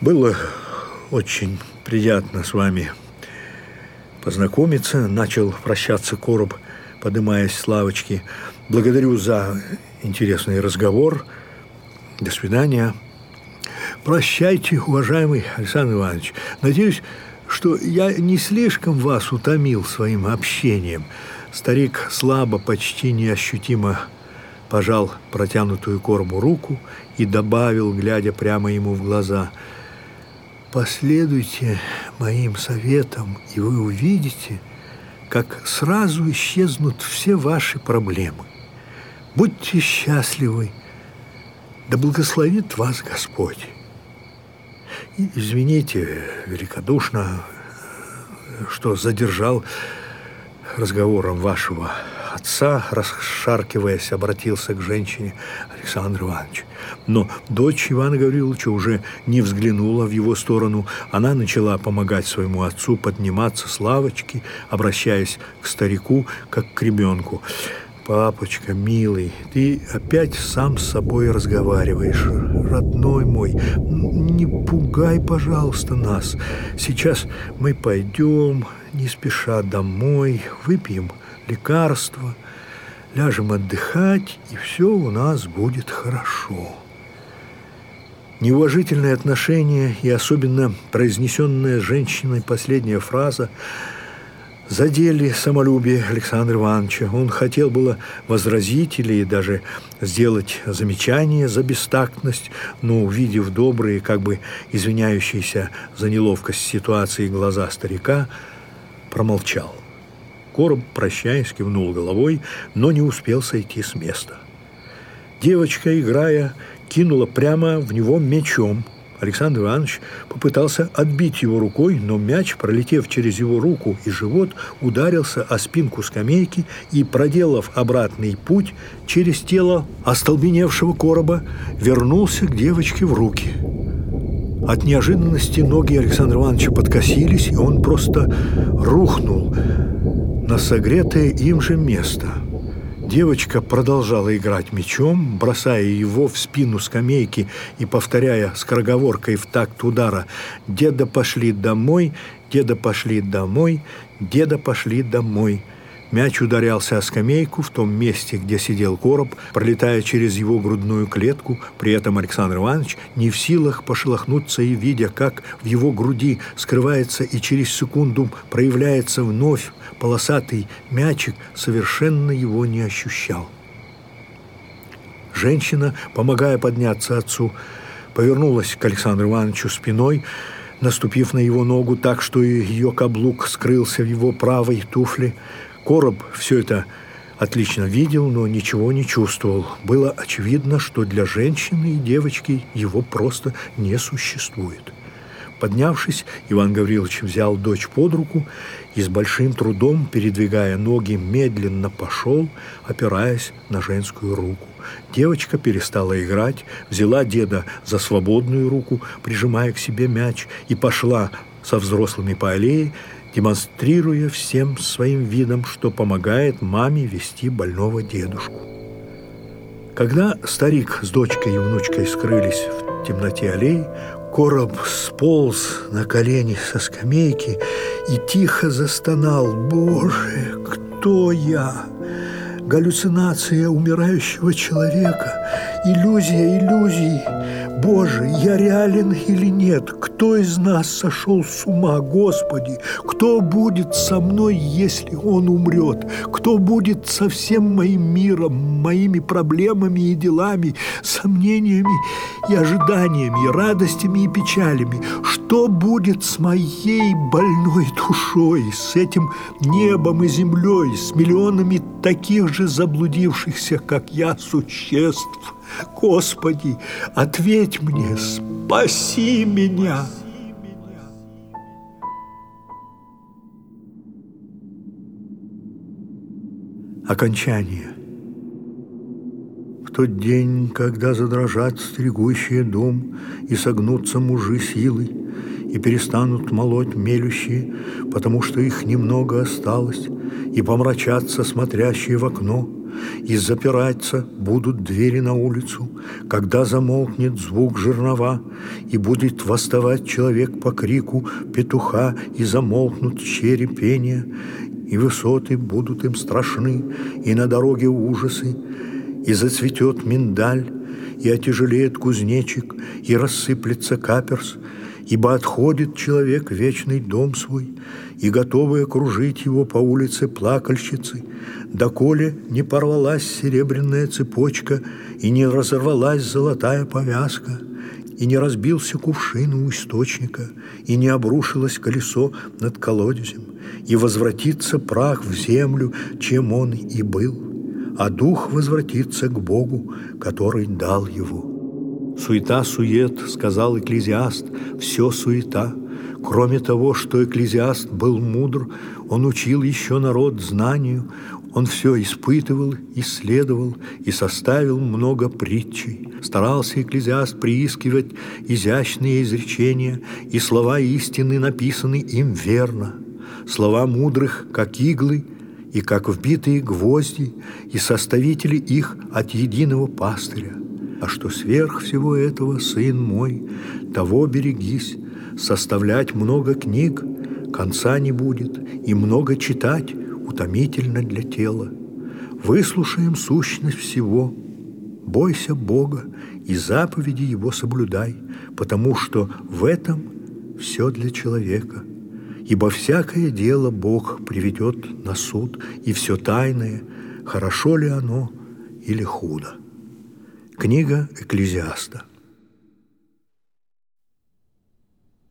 Было очень приятно с вами познакомиться. Начал прощаться Короб, поднимаясь с лавочки. Благодарю за интересный разговор. До свидания. Прощайте, уважаемый Александр Иванович. Надеюсь, что я не слишком вас утомил своим общением. Старик слабо, почти неощутимо пожал протянутую Коробу руку и добавил, глядя прямо ему в глаза, «Последуйте моим советам, и вы увидите, как сразу исчезнут все ваши проблемы. Будьте счастливы, да благословит вас Господь». И извините великодушно, что задержал разговором вашего отца, расшаркиваясь, обратился к женщине Александр Иванович. Но дочь Ивана Гавриловича уже не взглянула в его сторону. Она начала помогать своему отцу подниматься с лавочки, обращаясь к старику, как к ребенку. «Папочка, милый, ты опять сам с собой разговариваешь. Родной мой, не пугай, пожалуйста, нас. Сейчас мы пойдем не спеша домой, выпьем лекарства, ляжем отдыхать, и все у нас будет хорошо. Неуважительное отношение и особенно произнесенная женщиной последняя фраза задели самолюбие Александра Ивановича. Он хотел было возразить или даже сделать замечание за бестактность, но, увидев добрые, как бы извиняющиеся за неловкость ситуации глаза старика, промолчал. Короб, прощаясь, кивнул головой, но не успел сойти с места. Девочка, играя, кинула прямо в него мечом. Александр Иванович попытался отбить его рукой, но мяч, пролетев через его руку и живот, ударился о спинку скамейки и, проделав обратный путь через тело остолбеневшего короба, вернулся к девочке в руки. От неожиданности ноги Александра Ивановича подкосились, и он просто рухнул – на согретое им же место. Девочка продолжала играть мечом, бросая его в спину скамейки и повторяя скороговоркой в такт удара «Деда пошли домой, деда пошли домой, деда пошли домой». Мяч ударялся о скамейку в том месте, где сидел короб, пролетая через его грудную клетку. При этом Александр Иванович не в силах пошелохнуться и, видя, как в его груди скрывается и через секунду проявляется вновь полосатый мячик, совершенно его не ощущал. Женщина, помогая подняться отцу, повернулась к Александру Ивановичу спиной, наступив на его ногу так, что ее каблук скрылся в его правой туфле. Короб все это отлично видел, но ничего не чувствовал. Было очевидно, что для женщины и девочки его просто не существует. Поднявшись, Иван Гаврилович взял дочь под руку и с большим трудом, передвигая ноги, медленно пошел, опираясь на женскую руку. Девочка перестала играть, взяла деда за свободную руку, прижимая к себе мяч, и пошла со взрослыми по аллее, демонстрируя всем своим видом, что помогает маме вести больного дедушку. Когда старик с дочкой и внучкой скрылись в темноте аллеи, Короб сполз на колени со скамейки и тихо застонал «Боже, кто я?» Галлюцинация умирающего человека, иллюзия иллюзий. Боже, я реален или нет? Кто из нас сошел с ума, Господи? Кто будет со мной, если он умрет? Кто будет со всем моим миром, моими проблемами и делами, сомнениями и ожиданиями, радостями и печалями? Что будет с моей больной душой, с этим небом и землей, с миллионами таких же заблудившихся, как я, существ? Господи, ответь мне, спаси меня!» Окончание. В тот день, когда задрожат стригущие дом и согнутся мужи силой, и перестанут молоть мелющие, потому что их немного осталось, и помрачатся смотрящие в окно – и запираться будут двери на улицу, когда замолкнет звук жернова, и будет восставать человек по крику петуха, и замолкнут череп пения, и высоты будут им страшны, и на дороге ужасы, и зацветет миндаль, и отяжелеет кузнечик, и рассыплется каперс, ибо отходит человек вечный дом свой, и готовы окружить его по улице плакальщицы, доколе не порвалась серебряная цепочка и не разорвалась золотая повязка, и не разбился кувшин у источника, и не обрушилось колесо над колодезем, и возвратится прах в землю, чем он и был, а дух возвратится к Богу, который дал его. «Суета-сует», — сказал экклезиаст, — «все суета». Кроме того, что экклезиаст был мудр, он учил еще народ знанию, он все испытывал, исследовал и составил много притчей. Старался экклезиаст приискивать изящные изречения, и слова истины написаны им верно. Слова мудрых, как иглы, и как вбитые гвозди, и составители их от единого пастыря. А что сверх всего этого, сын мой, того берегись, составлять много книг, конца не будет, и много читать утомительно для тела. Выслушаем сущность всего. Бойся Бога и заповеди Его соблюдай, потому что в этом все для человека. Ибо всякое дело Бог приведет на суд, и все тайное, хорошо ли оно или худо. Книга Экклезиаста.